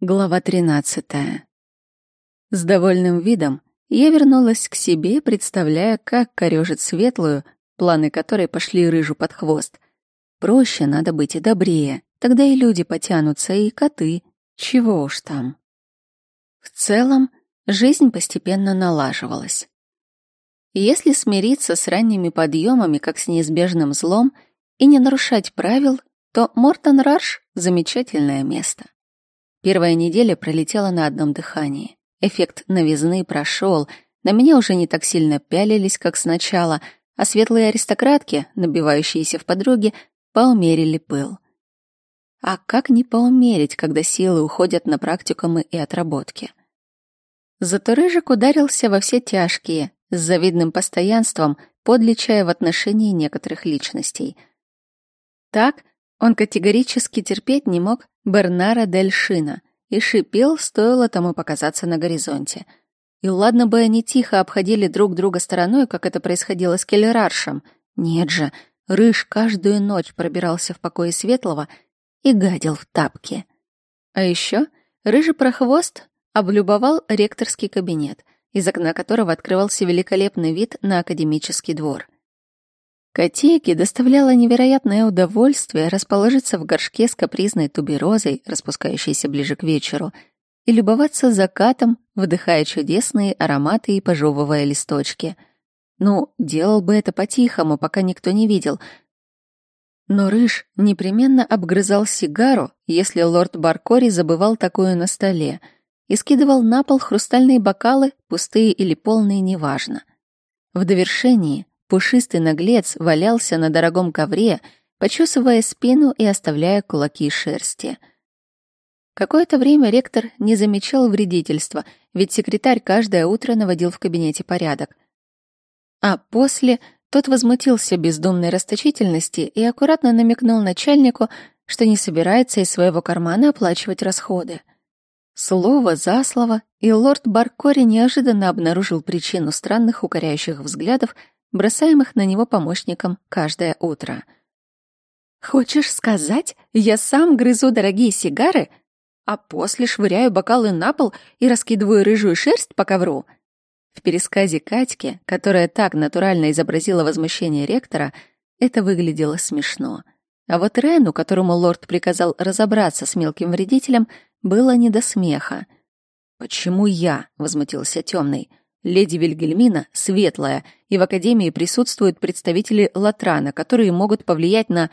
Глава 13. С довольным видом я вернулась к себе, представляя, как корёжит светлую, планы которой пошли рыжу под хвост. Проще надо быть и добрее, тогда и люди потянутся, и коты. Чего уж там. В целом, жизнь постепенно налаживалась. Если смириться с ранними подъемами, как с неизбежным злом, и не нарушать правил, то Мортон Рарш — замечательное место. Первая неделя пролетела на одном дыхании. Эффект новизны прошел, на меня уже не так сильно пялились, как сначала, а светлые аристократки, набивающиеся в подруги, поумерили пыл. А как не поумерить, когда силы уходят на практикумы и отработки? Зато Рыжик ударился во все тяжкие, с завидным постоянством, подличая в отношении некоторых личностей. Так он категорически терпеть не мог Бернара Дель Шина и шипел, стоило тому показаться на горизонте. И ладно бы они тихо обходили друг друга стороной, как это происходило с Келлераршем. Нет же, Рыж каждую ночь пробирался в покое Светлого и гадил в тапки. А еще Рыжий прохвост облюбовал ректорский кабинет, из окна которого открывался великолепный вид на академический двор — Котейке доставляло невероятное удовольствие расположиться в горшке с капризной туберозой, распускающейся ближе к вечеру, и любоваться закатом, вдыхая чудесные ароматы и пожевывая листочки. Ну, делал бы это по-тихому, пока никто не видел. Но Рыж непременно обгрызал сигару, если лорд Баркори забывал такую на столе, и скидывал на пол хрустальные бокалы, пустые или полные, неважно. В довершении Пушистый наглец валялся на дорогом ковре, почесывая спину и оставляя кулаки шерсти. Какое-то время ректор не замечал вредительства, ведь секретарь каждое утро наводил в кабинете порядок. А после тот возмутился бездумной расточительности и аккуратно намекнул начальнику, что не собирается из своего кармана оплачивать расходы. Слово за слово, и лорд Баркори неожиданно обнаружил причину странных укоряющих взглядов бросаемых на него помощником каждое утро. «Хочешь сказать, я сам грызу дорогие сигары, а после швыряю бокалы на пол и раскидываю рыжую шерсть по ковру?» В пересказе Катьки, которая так натурально изобразила возмущение ректора, это выглядело смешно. А вот Рену, которому лорд приказал разобраться с мелким вредителем, было не до смеха. «Почему я?» — возмутился темный. Леди Вильгельмина светлая, и в Академии присутствуют представители Латрана, которые могут повлиять на...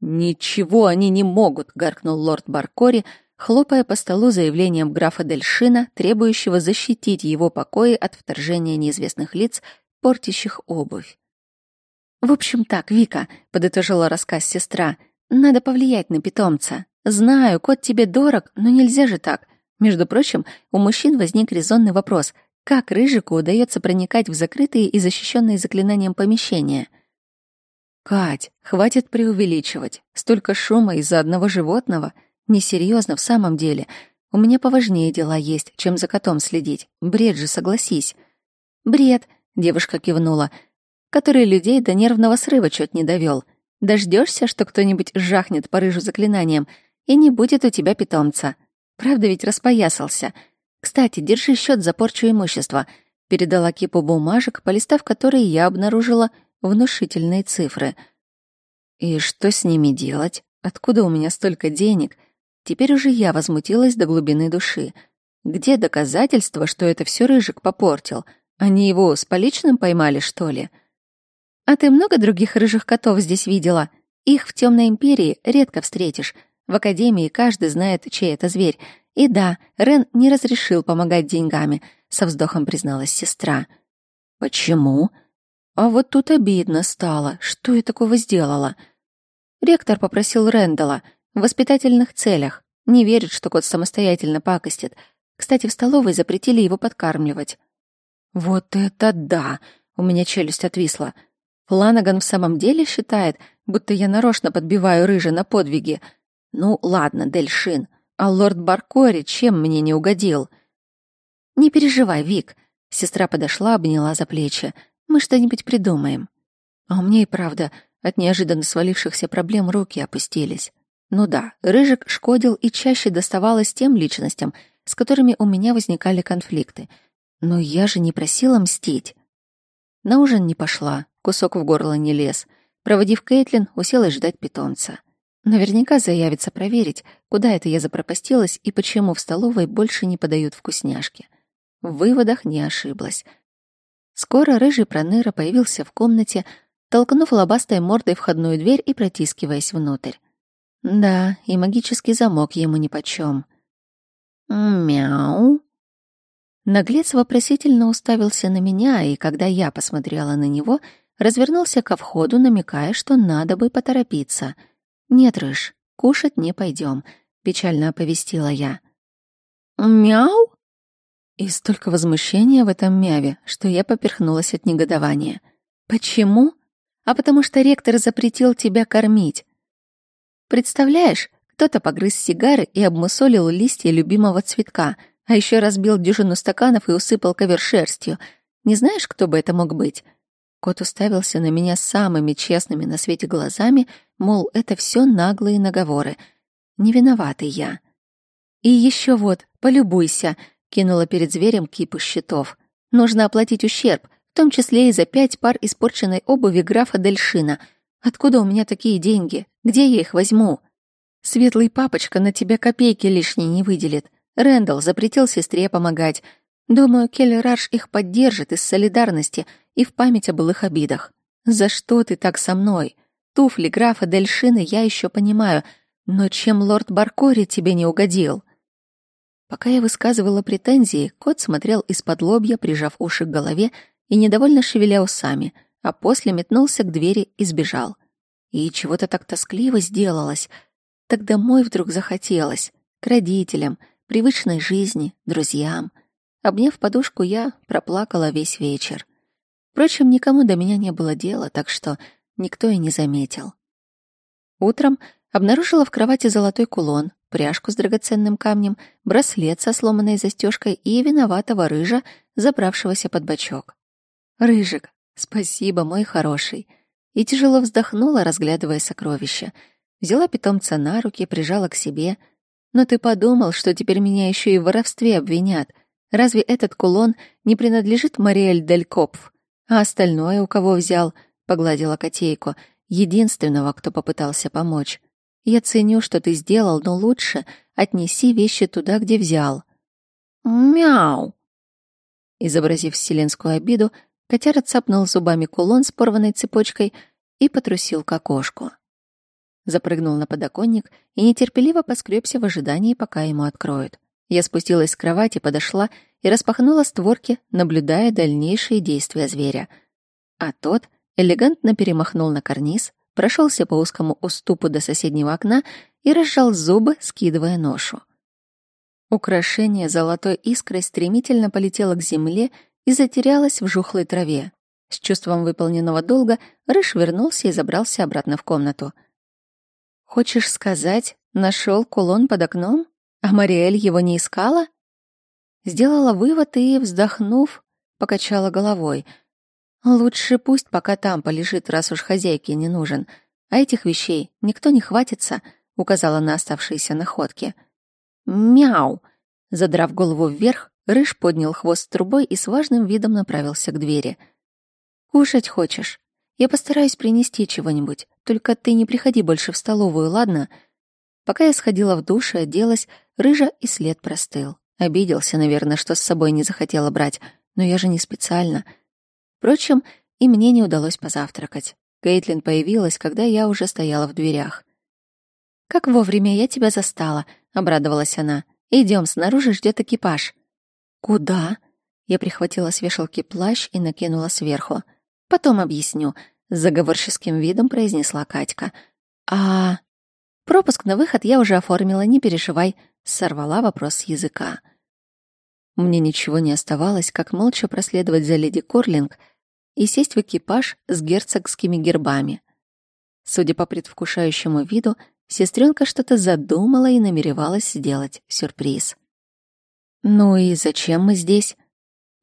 «Ничего они не могут», — гаркнул лорд Баркори, хлопая по столу заявлением графа Дельшина, требующего защитить его покои от вторжения неизвестных лиц, портящих обувь. «В общем так, Вика», — подытожила рассказ сестра, — «надо повлиять на питомца. Знаю, кот тебе дорог, но нельзя же так. Между прочим, у мужчин возник резонный вопрос — как Рыжику удается проникать в закрытые и защищенные заклинанием помещения? Кать, хватит преувеличивать. Столько шума из-за одного животного. Несерьезно в самом деле. У меня поважнее дела есть, чем за котом следить. Бред же, согласись. Бред, девушка кивнула, который людей до нервного срыва чуть не довел. Дождешься, что кто-нибудь жахнет по рыжу заклинанием, и не будет у тебя питомца. Правда ведь распоясался — «Кстати, держи счет за порчу имущества», — передала кипу бумажек, полистав которые я обнаружила внушительные цифры. «И что с ними делать? Откуда у меня столько денег?» Теперь уже я возмутилась до глубины души. Где доказательства, что это все Рыжик попортил? Они его с поличным поймали, что ли? А ты много других рыжих котов здесь видела? Их в темной империи редко встретишь. В академии каждый знает, чей это зверь. И да, Рен не разрешил помогать деньгами, со вздохом призналась сестра. Почему? А вот тут обидно стало. Что я такого сделала? Ректор попросил Рэндала в воспитательных целях. Не верит, что кот самостоятельно пакостит. Кстати, в столовой запретили его подкармливать. Вот это да! У меня челюсть отвисла. Фланаган в самом деле считает, будто я нарочно подбиваю рыжи на подвиги. Ну, ладно, Дельшин. А лорд Баркори чем мне не угодил? Не переживай, Вик. Сестра подошла, обняла за плечи. Мы что-нибудь придумаем. А у меня и правда от неожиданно свалившихся проблем руки опустились. Ну да, Рыжик шкодил и чаще доставалось тем личностям, с которыми у меня возникали конфликты. Но я же не просила мстить. На ужин не пошла, кусок в горло не лез. Проводив Кейтлин, уселась ждать питомца. Наверняка заявится проверить, куда это я запропастилась и почему в столовой больше не подают вкусняшки. В выводах не ошиблась. Скоро рыжий проныра появился в комнате, толкнув лобастой мордой входную дверь и протискиваясь внутрь. Да, и магический замок ему нипочём. «Мяу!» Наглец вопросительно уставился на меня, и когда я посмотрела на него, развернулся ко входу, намекая, что надо бы поторопиться. «Нет, Рыж, кушать не пойдем», — печально оповестила я. «Мяу!» И столько возмущения в этом мяве, что я поперхнулась от негодования. «Почему?» «А потому что ректор запретил тебя кормить. Представляешь, кто-то погрыз сигары и обмусолил листья любимого цветка, а еще разбил дюжину стаканов и усыпал ковер шерстью. Не знаешь, кто бы это мог быть? Кот уставился на меня самыми честными на свете глазами, мол, это все наглые наговоры. Не виноватый я. И еще вот, полюбуйся, кинула перед зверем кипу счетов. Нужно оплатить ущерб, в том числе и за пять пар испорченной обуви графа Дельшина — Откуда у меня такие деньги? Где я их возьму? Светлый папочка на тебя копейки лишней не выделит. Рэндалл запретил сестре помогать. Думаю, Келли Рарш их поддержит из солидарности и в память о былых обидах. За что ты так со мной? Туфли графа Дельшины я еще понимаю, но чем лорд Баркори тебе не угодил? Пока я высказывала претензии, кот смотрел из-под лобья, прижав уши к голове и недовольно шевеля усами — а после метнулся к двери и сбежал. И чего-то так тоскливо сделалось. Так домой вдруг захотелось. К родителям, привычной жизни, друзьям. Обняв подушку, я проплакала весь вечер. Впрочем, никому до меня не было дела, так что никто и не заметил. Утром обнаружила в кровати золотой кулон, пряжку с драгоценным камнем, браслет со сломанной застежкой и виноватого рыжа, забравшегося под бочок. «Рыжик, «Спасибо, мой хороший». И тяжело вздохнула, разглядывая сокровища. Взяла питомца на руки, прижала к себе. «Но ты подумал, что теперь меня еще и в воровстве обвинят. Разве этот кулон не принадлежит Мариэль Дель Копф? А остальное у кого взял?» — погладила котейку. «Единственного, кто попытался помочь. Я ценю, что ты сделал, но лучше отнеси вещи туда, где взял». «Мяу!» Изобразив вселенскую обиду, Котяра цапнул зубами кулон с порванной цепочкой и потрусил к окошку. Запрыгнул на подоконник и нетерпеливо поскребся в ожидании, пока ему откроют. Я спустилась с кровати, подошла и распахнула створки, наблюдая дальнейшие действия зверя. А тот элегантно перемахнул на карниз, прошелся по узкому уступу до соседнего окна и разжал зубы, скидывая ношу. Украшение золотой искрой стремительно полетело к земле и затерялась в жухлой траве. С чувством выполненного долга Рыж вернулся и забрался обратно в комнату. «Хочешь сказать, нашел кулон под окном? А Мариэль его не искала?» Сделала вывод и, вздохнув, покачала головой. «Лучше пусть пока там полежит, раз уж хозяйке не нужен. А этих вещей никто не хватится», — указала на оставшиеся находки. «Мяу!» Задрав голову вверх, Рыж поднял хвост трубой и с важным видом направился к двери. «Кушать хочешь? Я постараюсь принести чего-нибудь, только ты не приходи больше в столовую, ладно?» Пока я сходила в душ и оделась, Рыжа и след простыл. Обиделся, наверное, что с собой не захотела брать, но я же не специально. Впрочем, и мне не удалось позавтракать. Кейтлин появилась, когда я уже стояла в дверях. «Как вовремя я тебя застала», — обрадовалась она. Идем, снаружи ждет экипаж». «Куда?» Я прихватила с вешалки плащ и накинула сверху. «Потом объясню», — с заговорческим видом произнесла Катька. «А...» «Пропуск на выход я уже оформила, не переживай», — сорвала вопрос с языка. Мне ничего не оставалось, как молча проследовать за леди Корлинг и сесть в экипаж с герцогскими гербами. Судя по предвкушающему виду, сестренка что-то задумала и намеревалась сделать сюрприз. «Ну и зачем мы здесь?»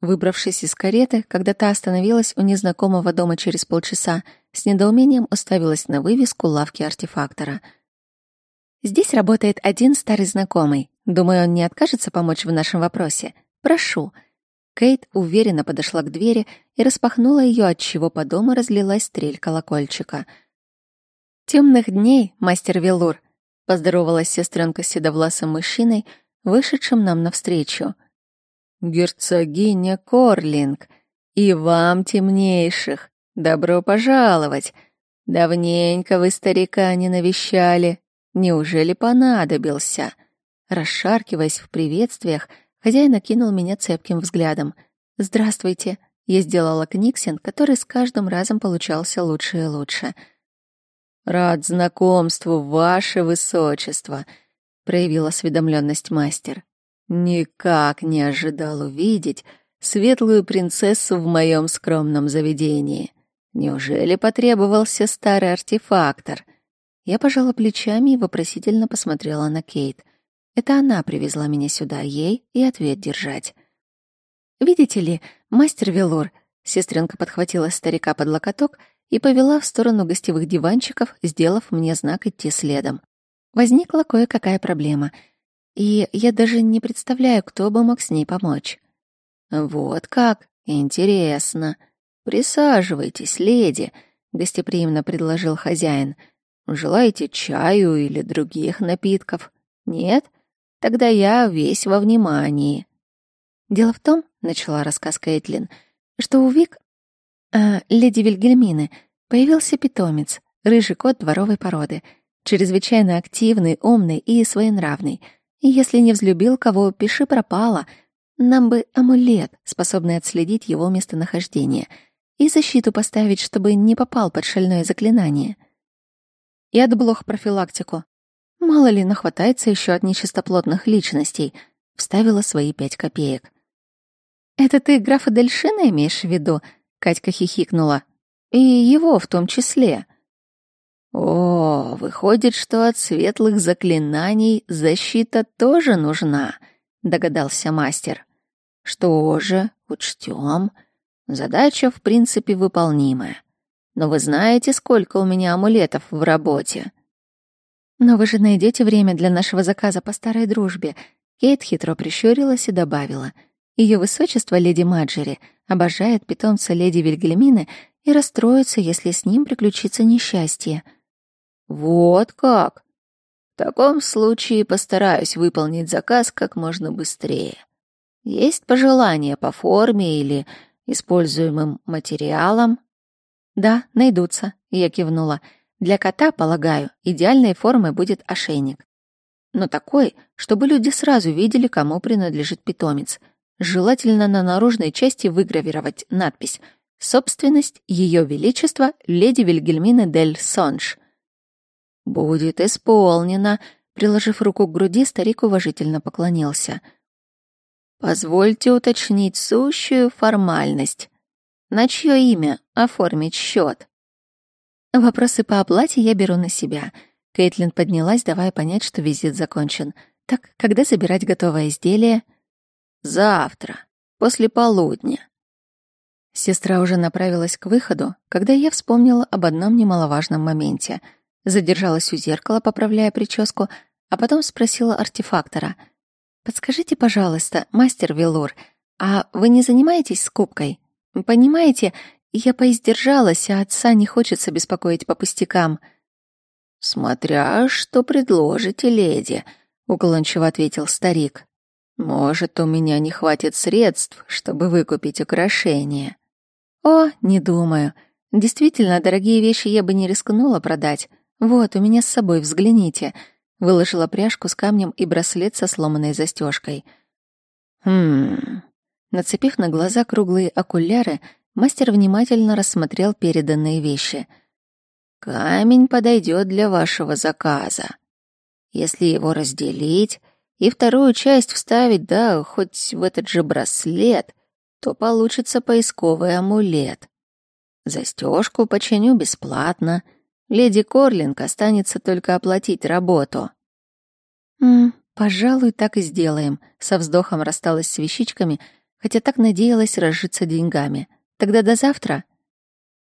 Выбравшись из кареты, когда та остановилась у незнакомого дома через полчаса, с недоумением уставилась на вывеску лавки артефактора. Здесь работает один старый знакомый. Думаю, он не откажется помочь в нашем вопросе. Прошу». Кейт уверенно подошла к двери и распахнула ее, отчего по дому разлилась стрель колокольчика. «Темных дней, мастер Велур», — поздоровалась сестренка с седовласым мужчиной, вышедшим нам навстречу. «Герцогиня Корлинг, и вам, темнейших, добро пожаловать! Давненько вы старика не навещали. Неужели понадобился?» Расшаркиваясь в приветствиях, хозяин окинул меня цепким взглядом. «Здравствуйте!» Я сделала книгсин, который с каждым разом получался лучше и лучше. «Рад знакомству, ваше высочество!» — проявил осведомленность мастер. «Никак не ожидал увидеть светлую принцессу в моем скромном заведении. Неужели потребовался старый артефактор?» Я пожала плечами и вопросительно посмотрела на Кейт. Это она привезла меня сюда, ей и ответ держать. «Видите ли, мастер Велор», — сестренка подхватила старика под локоток и повела в сторону гостевых диванчиков, сделав мне знак идти следом. Возникла кое-какая проблема, и я даже не представляю, кто бы мог с ней помочь. «Вот как? Интересно. Присаживайтесь, леди», — гостеприимно предложил хозяин. Желаете чаю или других напитков? Нет? Тогда я весь во внимании. Дело в том, начала рассказ Кейтлин, что у Вик, э, леди Вильгельмины, появился питомец, рыжий кот дворовой породы, чрезвычайно активный, умный и своенравный. И если не взлюбил кого, пиши пропало. Нам бы амулет, способный отследить его местонахождение, и защиту поставить, чтобы не попал под шальное заклинание и отблох профилактику. Мало ли, нахватается еще от нечистоплотных личностей. Вставила свои пять копеек. «Это ты графа Дельшина имеешь в виду?» — Катька хихикнула. «И его в том числе». «О, выходит, что от светлых заклинаний защита тоже нужна», — догадался мастер. «Что же, учтем. Задача, в принципе, выполнимая. Но вы знаете, сколько у меня амулетов в работе?» «Но вы же найдете время для нашего заказа по старой дружбе», Кейт хитро прищурилась и добавила. Ее высочество, леди Маджери, обожает питомца леди Вильгельмины и расстроится, если с ним приключится несчастье. «Вот как!» «В таком случае постараюсь выполнить заказ как можно быстрее. Есть пожелания по форме или используемым материалам?» «Да, найдутся», — я кивнула. «Для кота, полагаю, идеальной формой будет ошейник. Но такой, чтобы люди сразу видели, кому принадлежит питомец. Желательно на наружной части выгравировать надпись «Собственность Ее Величества леди Вильгельмины дель Сонж». «Будет исполнено», — приложив руку к груди, старик уважительно поклонился. «Позвольте уточнить сущую формальность. На чье имя оформить счет? Вопросы по оплате я беру на себя. Кейтлин поднялась, давая понять, что визит закончен. Так, когда забирать готовое изделие? Завтра, после полудня. Сестра уже направилась к выходу, когда я вспомнила об одном немаловажном моменте. Задержалась у зеркала, поправляя прическу, а потом спросила артефактора. «Подскажите, пожалуйста, мастер Велур, а вы не занимаетесь скупкой?» Понимаете, я поиздержалась, а отца не хочется беспокоить по пустякам. Смотря что предложите, леди, уклончиво ответил старик. Может, у меня не хватит средств, чтобы выкупить украшения. О, не думаю. Действительно, дорогие вещи я бы не рискнула продать. Вот, у меня с собой, взгляните. Выложила пряжку с камнем и браслет со сломанной застежкой. Хм, Нацепив на глаза круглые окуляры, мастер внимательно рассмотрел переданные вещи. «Камень подойдет для вашего заказа. Если его разделить и вторую часть вставить, да, хоть в этот же браслет, то получится поисковый амулет. Застежку починю бесплатно. Леди Корлинг останется только оплатить работу». «М, пожалуй, так и сделаем», — со вздохом рассталась с вещичками — хотя так надеялась разжиться деньгами. Тогда до завтра.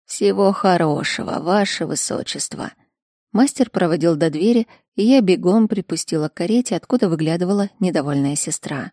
Всего хорошего, ваше высочество. Мастер проводил до двери, и я бегом припустила к карете, откуда выглядывала недовольная сестра.